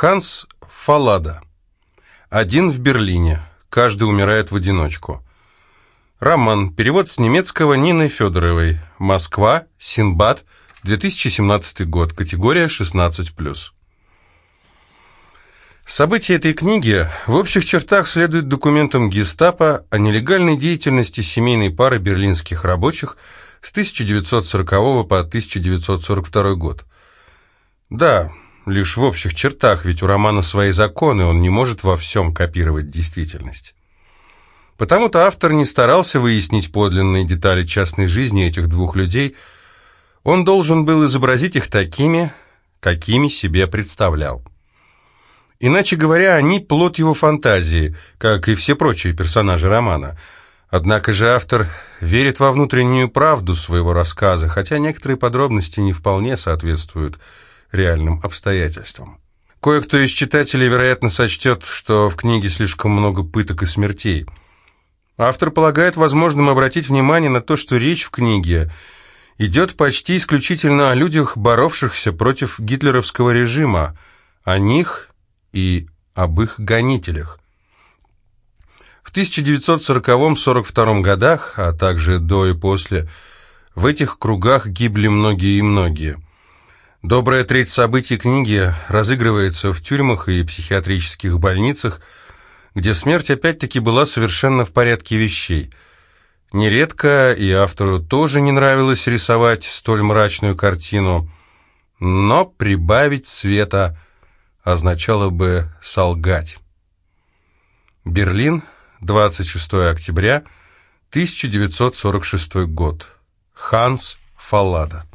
Ханс Фалада. Один в Берлине. Каждый умирает в одиночку. Роман. Перевод с немецкого Нины Федоровой. Москва. Синбад. 2017 год. Категория 16+. События этой книги в общих чертах следуют документам гестапо о нелегальной деятельности семейной пары берлинских рабочих с 1940 по 1942 год. Да, лишь в общих чертах, ведь у романа свои законы, он не может во всем копировать действительность. Потому-то автор не старался выяснить подлинные детали частной жизни этих двух людей, он должен был изобразить их такими, какими себе представлял. Иначе говоря, они плод его фантазии, как и все прочие персонажи романа. Однако же автор верит во внутреннюю правду своего рассказа, хотя некоторые подробности не вполне соответствуют реальным обстоятельствам. Кое-кто из читателей, вероятно, сочтет, что в книге слишком много пыток и смертей. Автор полагает возможным обратить внимание на то, что речь в книге идет почти исключительно о людях, боровшихся против гитлеровского режима, о них и об их гонителях. В 1940-42 годах, а также до и после, в этих кругах гибли многие и многие – Добрая треть событий книги разыгрывается в тюрьмах и психиатрических больницах, где смерть опять-таки была совершенно в порядке вещей. Нередко и автору тоже не нравилось рисовать столь мрачную картину, но прибавить света означало бы солгать. Берлин, 26 октября 1946 год. Ханс Фаллада